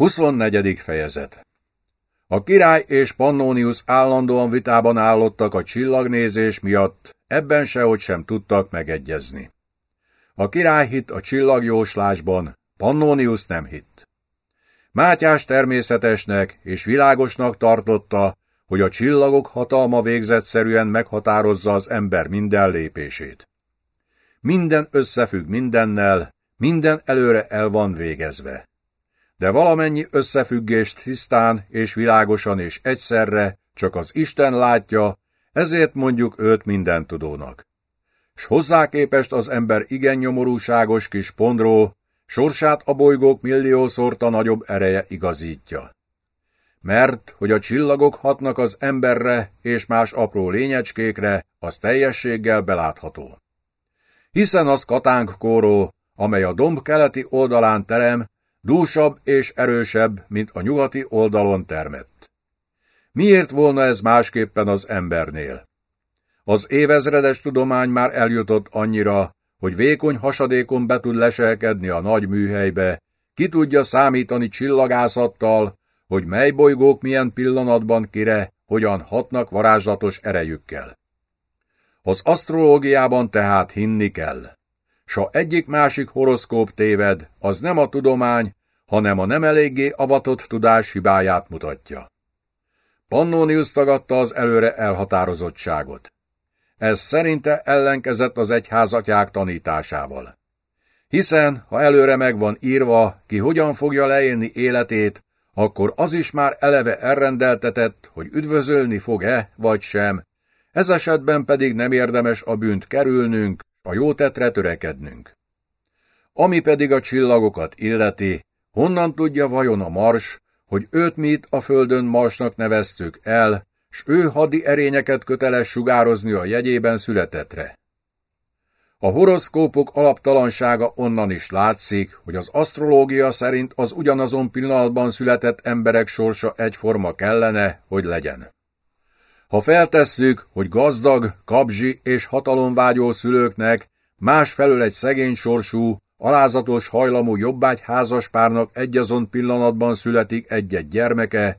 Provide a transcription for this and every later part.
24. fejezet A király és Pannonius állandóan vitában állottak a csillagnézés miatt, ebben sehogy sem tudtak megegyezni. A király hitt a csillagjóslásban, Pannonius nem hitt. Mátyás természetesnek és világosnak tartotta, hogy a csillagok hatalma végzetszerűen meghatározza az ember minden lépését. Minden összefügg mindennel, minden előre el van végezve de valamennyi összefüggést tisztán és világosan és egyszerre csak az Isten látja, ezért mondjuk őt mindentudónak. S hozzá képest az ember igen nyomorúságos kis pondró, sorsát a bolygók milliószorta nagyobb ereje igazítja. Mert, hogy a csillagok hatnak az emberre és más apró lényecskékre, az teljességgel belátható. Hiszen az katánk kóró, amely a domb keleti oldalán terem, dúsabb és erősebb, mint a nyugati oldalon termett. Miért volna ez másképpen az embernél? Az évezredes tudomány már eljutott annyira, hogy vékony hasadékon be tud leselkedni a nagy műhelybe, ki tudja számítani csillagászattal, hogy mely bolygók milyen pillanatban kire, hogyan hatnak varázslatos erejükkel. Az asztrológiában tehát hinni kell. S ha egyik-másik horoszkóp téved, az nem a tudomány, hanem a nem eléggé avatott tudás hibáját mutatja. Pannonius tagadta az előre elhatározottságot. Ez szerinte ellenkezett az egyházatják tanításával. Hiszen, ha előre meg van írva, ki hogyan fogja leélni életét, akkor az is már eleve elrendeltetett, hogy üdvözölni fog-e, vagy sem, ez esetben pedig nem érdemes a bűnt kerülnünk, a jó tetre törekednünk. Ami pedig a csillagokat illeti, honnan tudja vajon a mars, hogy őt mi a földön marsnak neveztük el, s ő hadi erényeket köteles sugározni a jegyében születetre. A horoszkópok alaptalansága onnan is látszik, hogy az asztrológia szerint az ugyanazon pillanatban született emberek sorsa egyforma kellene, hogy legyen. Ha feltesszük, hogy gazdag, kabzsi és hatalomvágyó szülőknek másfelől egy szegény sorsú, alázatos hajlamú jobbágy házaspárnak egyazon pillanatban születik egy-egy gyermeke,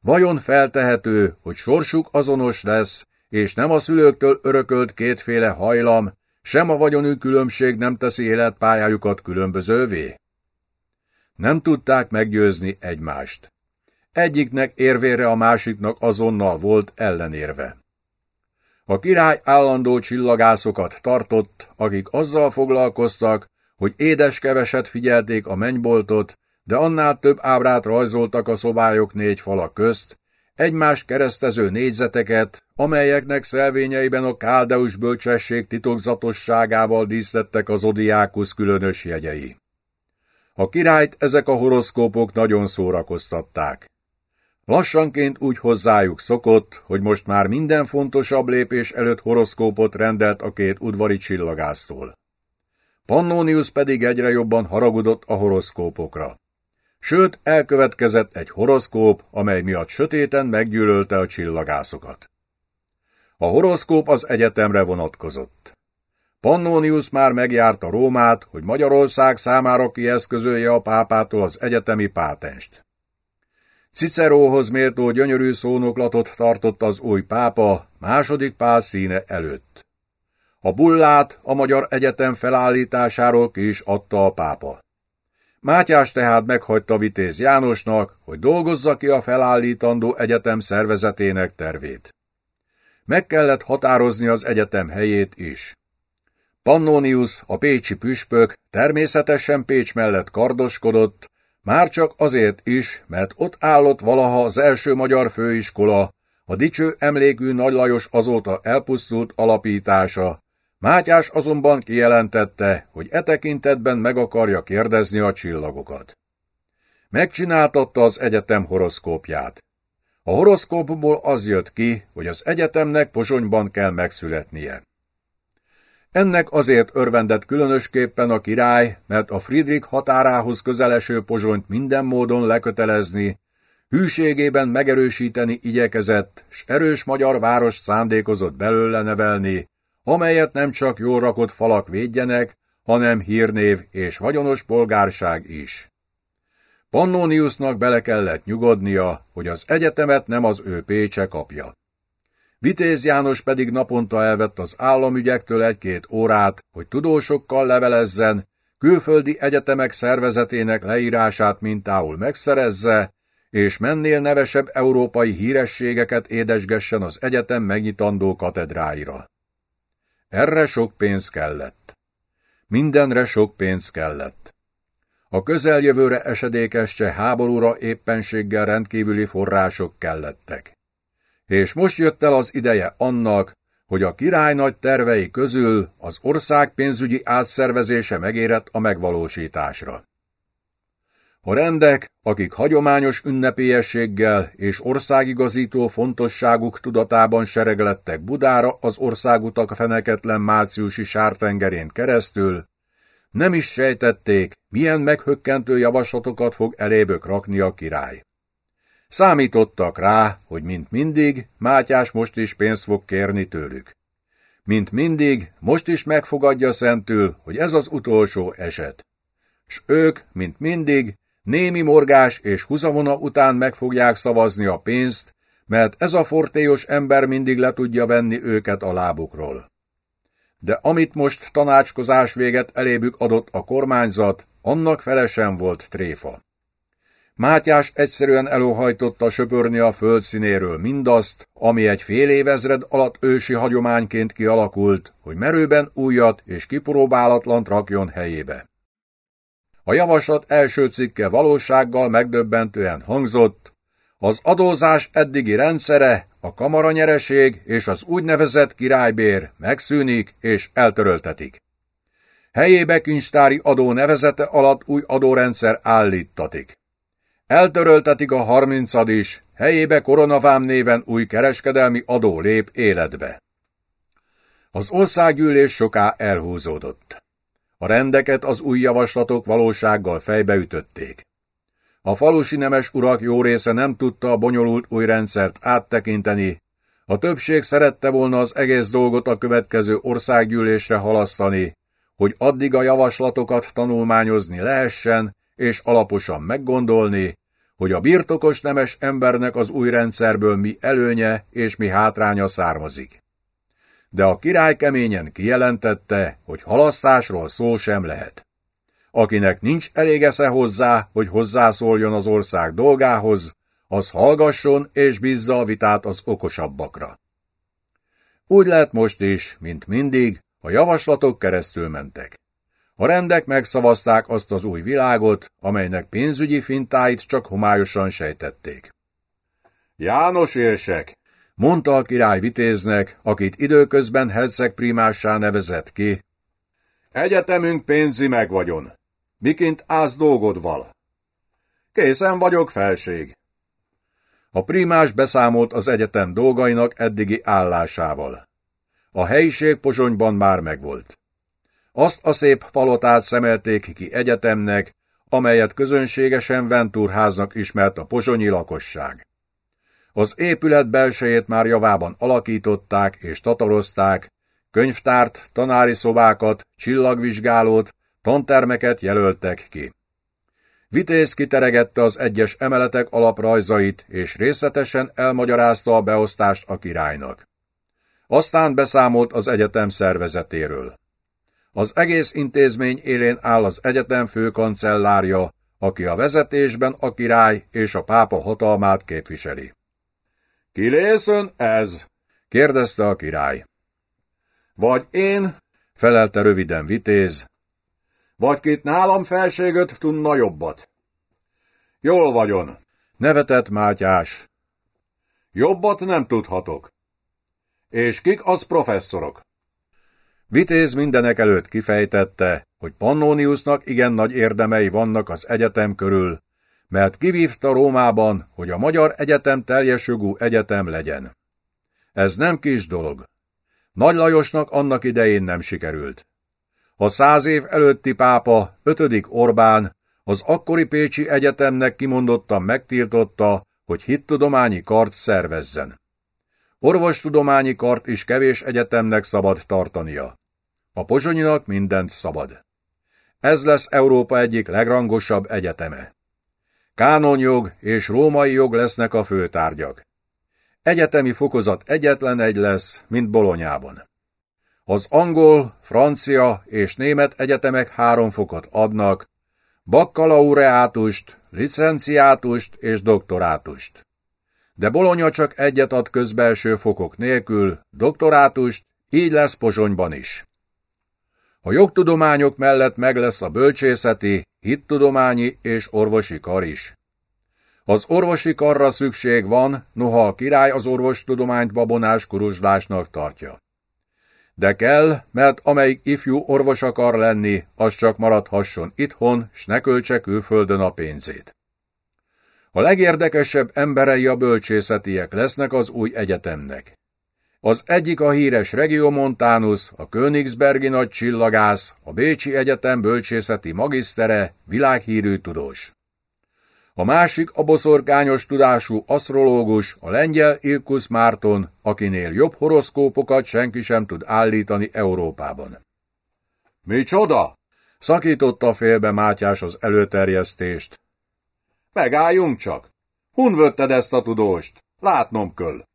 vajon feltehető, hogy sorsuk azonos lesz, és nem a szülőktől örökölt kétféle hajlam, sem a vagyonű különbség nem teszi életpályájukat különbözővé? Nem tudták meggyőzni egymást. Egyiknek érvére a másiknak azonnal volt ellenérve. A király állandó csillagászokat tartott, akik azzal foglalkoztak, hogy édes keveset figyelték a mennyboltot, de annál több ábrát rajzoltak a szobályok négy fala közt, egymás keresztező négyzeteket, amelyeknek szelvényeiben a káldeus bölcsesség titokzatosságával díszlettek az odiákusz különös jegyei. A királyt ezek a horoszkópok nagyon szórakoztatták. Lassanként úgy hozzájuk szokott, hogy most már minden fontosabb lépés előtt horoszkópot rendelt a két udvari csillagásztól. Pannonius pedig egyre jobban haragudott a horoszkópokra. Sőt, elkövetkezett egy horoszkóp, amely miatt sötéten meggyűlölte a csillagászokat. A horoszkóp az egyetemre vonatkozott. Pannonius már megjárta Rómát, hogy Magyarország számára kieszközölje a pápától az egyetemi pátenst. Ciceróhoz méltó gyönyörű szónoklatot tartott az új pápa, második pál színe előtt. A bullát a Magyar Egyetem felállításáról is adta a pápa. Mátyás tehát meghagyta Vitéz Jánosnak, hogy dolgozza ki a felállítandó egyetem szervezetének tervét. Meg kellett határozni az egyetem helyét is. Pannonius, a pécsi püspök természetesen Pécs mellett kardoskodott, már csak azért is, mert ott állott valaha az első magyar főiskola, a dicső emlékű Nagy Lajos azóta elpusztult alapítása, Mátyás azonban kijelentette, hogy e tekintetben meg akarja kérdezni a csillagokat. Megcsináltatta az egyetem horoszkópját. A horoszkópból az jött ki, hogy az egyetemnek Pozsonyban kell megszületnie. Ennek azért örvendett különösképpen a király, mert a Friedrich határához közeleső Pozsonyt minden módon lekötelezni, hűségében megerősíteni igyekezett, s erős magyar város szándékozott belőle nevelni, amelyet nem csak jól rakott falak védjenek, hanem hírnév és vagyonos polgárság is. Pannoniusnak bele kellett nyugodnia, hogy az egyetemet nem az ő Pécse kapja. Vitéz János pedig naponta elvett az államügyektől egy-két órát, hogy tudósokkal levelezzen, külföldi egyetemek szervezetének leírását mintául megszerezze, és mennél nevesebb európai hírességeket édesgessen az egyetem megnyitandó katedráira. Erre sok pénz kellett. Mindenre sok pénz kellett. A közeljövőre esedékes cseh háborúra éppenséggel rendkívüli források kellettek. És most jött el az ideje annak, hogy a király nagy tervei közül az ország pénzügyi átszervezése megérett a megvalósításra. A rendek, akik hagyományos ünnepélyességgel és országigazító fontosságuk tudatában sereglettek Budára az országutak feneketlen márciusi sártengerén keresztül, nem is sejtették, milyen meghökkentő javaslatokat fog elébök rakni a király. Számítottak rá, hogy mint mindig, Mátyás most is pénzt fog kérni tőlük. Mint mindig, most is megfogadja szentül, hogy ez az utolsó eset. S ők, mint mindig, némi morgás és húzavona után meg fogják szavazni a pénzt, mert ez a fortélyos ember mindig le tudja venni őket a lábukról. De amit most tanácskozás véget elébük adott a kormányzat, annak felesen volt tréfa. Mátyás egyszerűen elóhajtotta söpörni a földszínéről mindazt, ami egy fél évezred alatt ősi hagyományként kialakult, hogy merőben újat és kipróbálatlant rakjon helyébe. A javaslat első cikke valósággal megdöbbentően hangzott, az adózás eddigi rendszere, a kamaranyereség és az úgynevezett királybér megszűnik és eltöröltetik. Helyébe kincstári adó nevezete alatt új adórendszer állítatik. Eltöröltetik a harmincad is, helyébe koronavám néven új kereskedelmi adó lép életbe. Az országgyűlés soká elhúzódott. A rendeket az új javaslatok valósággal fejbeütötték. A falusi nemes urak jó része nem tudta a bonyolult új rendszert áttekinteni, a többség szerette volna az egész dolgot a következő országgyűlésre halasztani, hogy addig a javaslatokat tanulmányozni lehessen, és alaposan meggondolni, hogy a birtokos nemes embernek az új rendszerből mi előnye és mi hátránya származik. De a király keményen kijelentette, hogy halasztásról szó sem lehet. Akinek nincs elég esze hozzá, hogy hozzászóljon az ország dolgához, az hallgasson és bízza a vitát az okosabbakra. Úgy lehet most is, mint mindig, a javaslatok keresztül mentek. A rendek megszavazták azt az új világot, amelynek pénzügyi fintáit csak homályosan sejtették. János érsek, mondta a király vitéznek, akit időközben herceg primássá nevezett ki. Egyetemünk pénzi megvagyon. Miként ász dolgod val? Készen vagyok, felség. A primás beszámolt az egyetem dolgainak eddigi állásával. A helyiség Pozsonyban már megvolt. Azt a szép palotát szemelték ki egyetemnek, amelyet közönségesen Ventúrháznak ismert a pozsonyi lakosság. Az épület belsejét már javában alakították és tatarozták, könyvtárt, tanári szobákat, csillagvizsgálót, tantermeket jelöltek ki. Vitéz kiteregette az egyes emeletek alaprajzait, és részletesen elmagyarázta a beosztást a királynak. Aztán beszámolt az egyetem szervezetéről. Az egész intézmény élén áll az egyetem főkancellárja, aki a vezetésben a király és a pápa hatalmát képviseli. Ki lészön ez? kérdezte a király. Vagy én, felelte röviden vitéz, vagy kit nálam felségöt tudna jobbat. Jól vagyon, nevetett Mátyás. Jobbat nem tudhatok. És kik az professzorok? Vitéz mindenek előtt kifejtette, hogy Pannoniusnak igen nagy érdemei vannak az egyetem körül, mert kivívta Rómában, hogy a Magyar Egyetem teljes jogú egyetem legyen. Ez nem kis dolog. Nagy Lajosnak annak idején nem sikerült. A száz év előtti pápa, ötödik Orbán, az akkori Pécsi Egyetemnek kimondottan megtiltotta, hogy hittudományi kart szervezzen. Orvostudományi kart is kevés egyetemnek szabad tartania. A pozsonyinak mindent szabad. Ez lesz Európa egyik legrangosabb egyeteme. Kánonjog és római jog lesznek a főtárgyak. Egyetemi fokozat egyetlen egy lesz, mint Bolonyában. Az angol, francia és német egyetemek három fokot adnak, bakkalaureátust, licenciátust és doktorátust. De Bolonya csak egyet ad közbelső fokok nélkül, doktorátust, így lesz Pozsonyban is. A jogtudományok mellett meg lesz a bölcsészeti, hittudományi és orvosi kar is. Az orvosi karra szükség van, noha a király az orvostudományt babonás kuruzslásnak tartja. De kell, mert amelyik ifjú orvos akar lenni, az csak maradhasson itthon, s ne költse külföldön a pénzét. A legérdekesebb emberei a bölcsészetiek lesznek az új egyetemnek. Az egyik a híres Regiomontanus, a Königsbergi nagy csillagász, a Bécsi Egyetem bölcsészeti magisztere, világhírű tudós. A másik a boszorkányos tudású asztrológus, a lengyel Ilkus Márton, akinél jobb horoszkópokat senki sem tud állítani Európában. Mi csoda? Szakította félbe Mátyás az előterjesztést. Megálljunk csak! Hun ezt a tudóst? Látnom köl.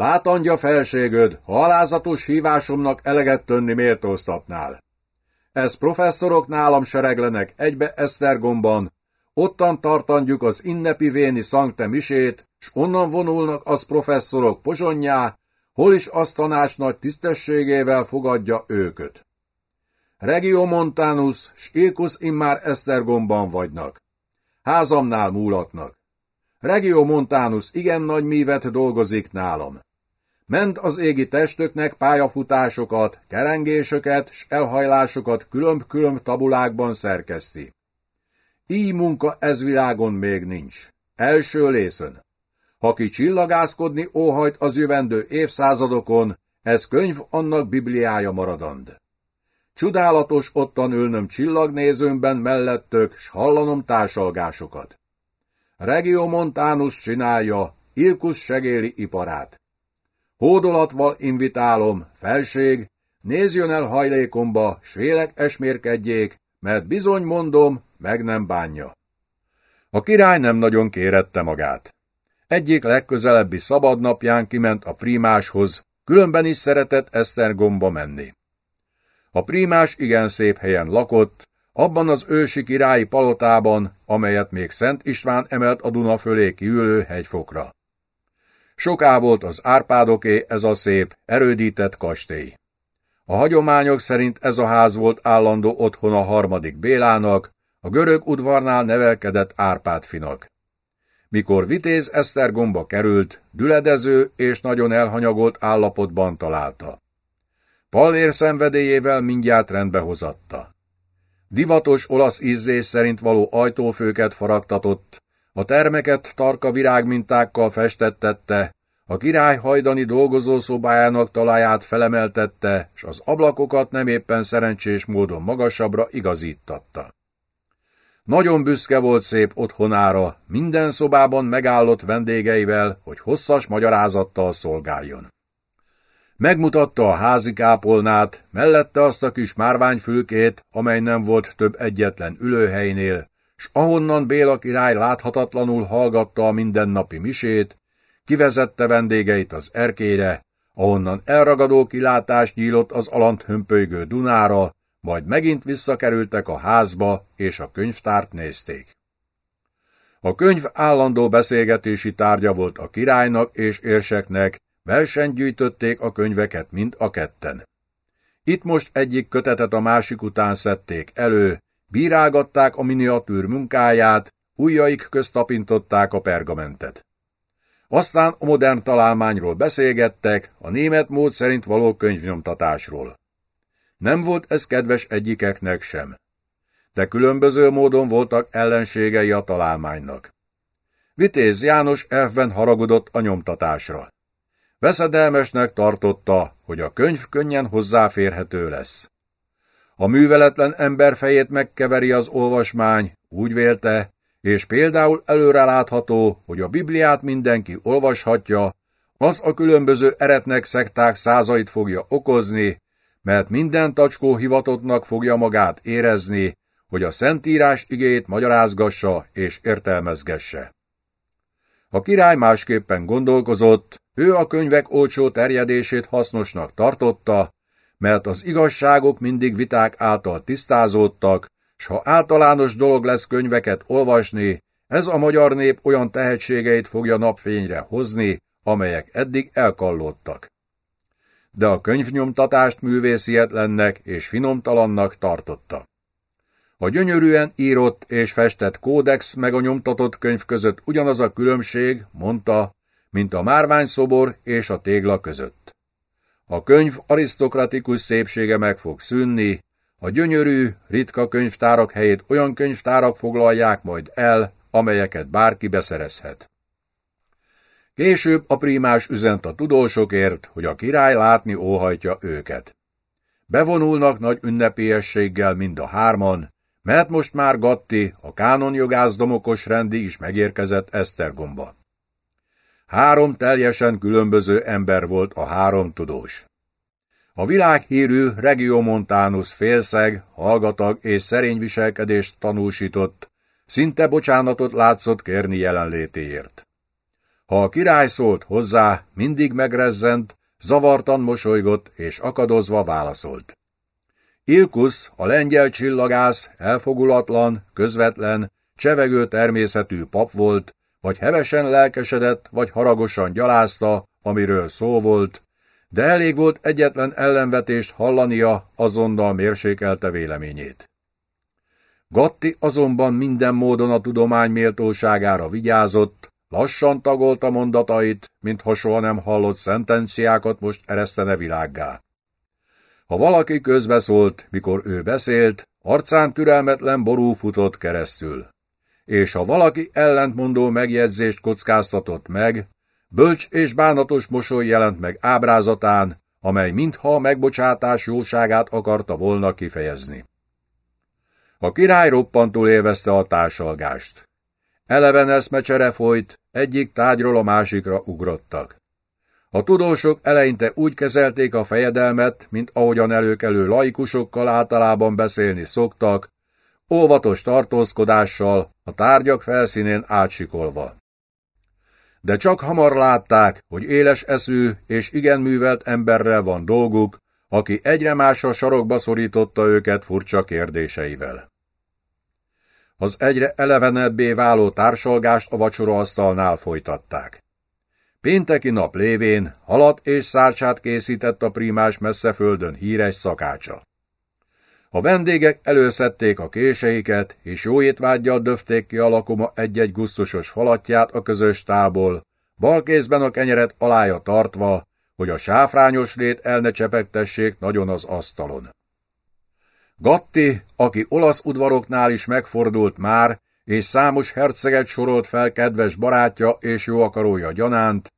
Látandja felségöd, ha alázatos hívásomnak eleget tönni méltóztatnál. Ez professzorok nálam sereglenek egybe Esztergomban, ottan tartandjuk az innepi véni szankte misét, s onnan vonulnak az professzorok pozsonyá, hol is az tanács nagy tisztességével fogadja őköt. Regio Montanus s Ilkus immár Esztergomban vagynak. Házamnál múlatnak. Regio Montanus igen nagy mívet dolgozik nálam. Ment az égi testöknek pályafutásokat, kerengésöket s elhajlásokat különb-különb tabulákban szerkeszti. Így munka ez világon még nincs. Első lészön. Ha ki csillagászkodni óhajt az jövendő évszázadokon, ez könyv annak bibliája maradand. Csodálatos ottan ülnöm csillagnézőmben mellettök, s hallanom társalgásokat. Regio Montanus csinálja, Irkus segéli iparát. Hódolatval invitálom, felség, nézjön el hajlékomba, s vélek esmérkedjék, mert bizony mondom, meg nem bánja. A király nem nagyon kérette magát. Egyik legközelebbi szabadnapján kiment a prímáshoz, különben is szeretett Esztergomba menni. A prímás igen szép helyen lakott, abban az ősi királyi palotában, amelyet még Szent István emelt a Duna fölé kiülő hegyfokra. Soká volt az Árpádoké ez a szép, erődített kastély. A hagyományok szerint ez a ház volt állandó otthon a harmadik Bélának, a görög udvarnál nevelkedett Árpád finak. Mikor Vitéz Esztergomba került, düledező és nagyon elhanyagolt állapotban találta. Pallér szenvedélyével mindjárt rendbe hozatta. Divatos olasz ízlés szerint való ajtófőket faragtatott, a termeket tarka virágmintákkal festettette, a király hajdani dolgozószobájának talaját felemeltette, s az ablakokat nem éppen szerencsés módon magasabbra igazítatta. Nagyon büszke volt szép otthonára, minden szobában megállott vendégeivel, hogy hosszas magyarázattal szolgáljon. Megmutatta a házi kápolnát, mellette azt a kis márványfülkét, amely nem volt több egyetlen ülőhelynél, s ahonnan Béla király láthatatlanul hallgatta a mindennapi misét, kivezette vendégeit az erkére, ahonnan elragadó kilátás nyílott az alant hömpölygő Dunára, majd megint visszakerültek a házba, és a könyvtárt nézték. A könyv állandó beszélgetési tárgya volt a királynak és érseknek, gyűjtötték a könyveket mind a ketten. Itt most egyik kötetet a másik után szedték elő, bírálgatták a miniatűr munkáját, ujjaik közt tapintották a pergamentet. Aztán a modern találmányról beszélgettek, a német mód szerint való könyvnyomtatásról. Nem volt ez kedves egyikeknek sem. De különböző módon voltak ellenségei a találmánynak. Vitéz János elfben haragudott a nyomtatásra. Veszedelmesnek tartotta, hogy a könyv könnyen hozzáférhető lesz. A műveletlen ember fejét megkeveri az olvasmány, úgy vélte, és például előrelátható, hogy a Bibliát mindenki olvashatja, az a különböző eretnek szekták százait fogja okozni, mert minden tacskó hivatottnak fogja magát érezni, hogy a Szentírás igét magyarázgassa és értelmezgesse. A király másképpen gondolkozott, ő a könyvek olcsó terjedését hasznosnak tartotta, mert az igazságok mindig viták által tisztázódtak, s ha általános dolog lesz könyveket olvasni, ez a magyar nép olyan tehetségeit fogja napfényre hozni, amelyek eddig elkallódtak. De a könyvnyomtatást művészietlennek és finomtalannak tartotta. A gyönyörűen írott és festett kódex meg a nyomtatott könyv között ugyanaz a különbség, mondta, mint a márványszobor és a tégla között. A könyv arisztokratikus szépsége meg fog szűnni, a gyönyörű, ritka könyvtárak helyét olyan könyvtárak foglalják majd el, amelyeket bárki beszerezhet. Később a prímás üzent a tudósokért, hogy a király látni óhajtja őket. Bevonulnak nagy ünnepélyességgel mind a hárman, mert most már Gatti, a kánonjogász domokos rendi is megérkezett Esztergomba. Három teljesen különböző ember volt a három tudós. A világhírű Regiomontanus félszeg, hallgatag és szerény viselkedést tanúsított, szinte bocsánatot látszott kérni jelenlétéért. Ha a király szólt hozzá, mindig megrezzent, zavartan mosolygott és akadozva válaszolt. Ilkusz, a lengyel csillagász, elfogulatlan, közvetlen, csevegő természetű pap volt, vagy hevesen lelkesedett, vagy haragosan gyalázta, amiről szó volt, de elég volt egyetlen ellenvetést hallania, azonnal mérsékelte véleményét. Gatti azonban minden módon a tudomány méltóságára vigyázott, lassan tagolta mondatait, mintha soha nem hallott szentenciákat most eresztene világgá. Ha valaki közbeszólt, mikor ő beszélt, arcán türelmetlen ború futott keresztül. És ha valaki ellentmondó megjegyzést kockáztatott meg, bölcs és bánatos mosoly jelent meg ábrázatán, amely mintha a megbocsátás jóságát akarta volna kifejezni. A király roppantul élvezte a társalgást. Eleven eszmecsere folyt, egyik tágyról a másikra ugrottak. A tudósok eleinte úgy kezelték a fejedelmet, mint ahogyan előkelő laikusokkal általában beszélni szoktak, óvatos tartózkodással, a tárgyak felszínén átsikolva. De csak hamar látták, hogy éles eszű és igen művelt emberrel van dolguk, aki egyre másra sarokba szorította őket furcsa kérdéseivel. Az egyre elevenebbé váló társalgást a vacsoraasztalnál folytatták. Pénteki nap lévén halat és szárcsát készített a primás messzeföldön híres szakácsa. A vendégek előszedték a késeiket, és jó étvágyjal döfték ki a lakoma egy-egy gusztusos falatját a közös tából, bal kézben a kenyeret alája tartva, hogy a sáfrányos lét el ne csepegtessék nagyon az asztalon. Gatti, aki olasz udvaroknál is megfordult már, és számos herceget sorolt fel kedves barátja és jóakarója gyanánt,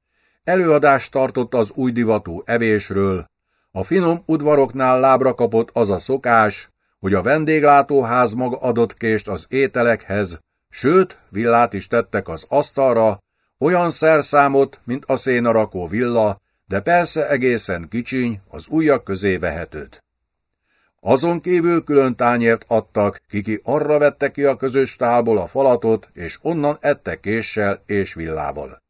előadást tartott az új divatú evésről. A finom udvaroknál lábra kapott az a szokás, hogy a vendéglátóház maga adott kést az ételekhez, sőt, villát is tettek az asztalra, olyan szerszámot, mint a szénarakó villa, de persze egészen kicsiny, az ujjak közé vehetőt. Azon kívül külön tányért adtak, kiki arra vette ki a közös tálból a falatot, és onnan ette késsel és villával.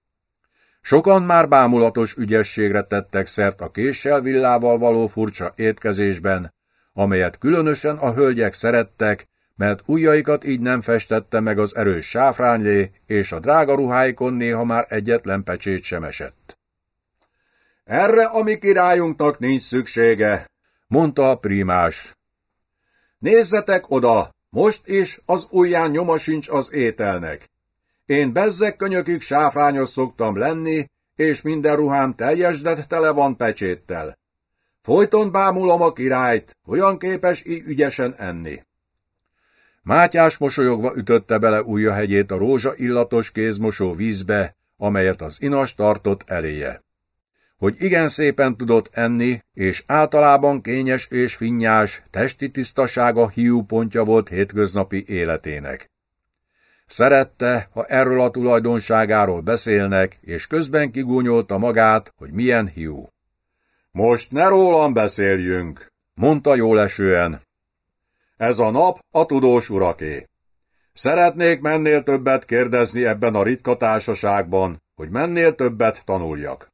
Sokan már bámulatos ügyességre tettek szert a késsel villával való furcsa étkezésben, amelyet különösen a hölgyek szerettek, mert ujjaikat így nem festette meg az erős sáfránylé, és a drága ruháikon néha már egyetlen pecsét sem esett. Erre a mi királyunknak nincs szüksége, mondta a primás. Nézzetek oda, most is az ujján nyoma sincs az ételnek. Én bezzek könyökig sáfrányos szoktam lenni, és minden ruhám teljesdet tele van pecséttel. Folyton bámulom a királyt, olyan képes így ügyesen enni. Mátyás mosolyogva ütötte bele ujjahegyét a rózsa illatos kézmosó vízbe, amelyet az inas tartott eléje hogy igen szépen tudott enni, és általában kényes és finnyás, testi tisztasága hiúpontja volt hétköznapi életének. Szerette, ha erről a tulajdonságáról beszélnek, és közben kigúnyolta magát, hogy milyen hiú. Most ne rólam beszéljünk, mondta jól esően. Ez a nap a tudós uraké. Szeretnék mennél többet kérdezni ebben a ritka társaságban, hogy mennél többet tanuljak.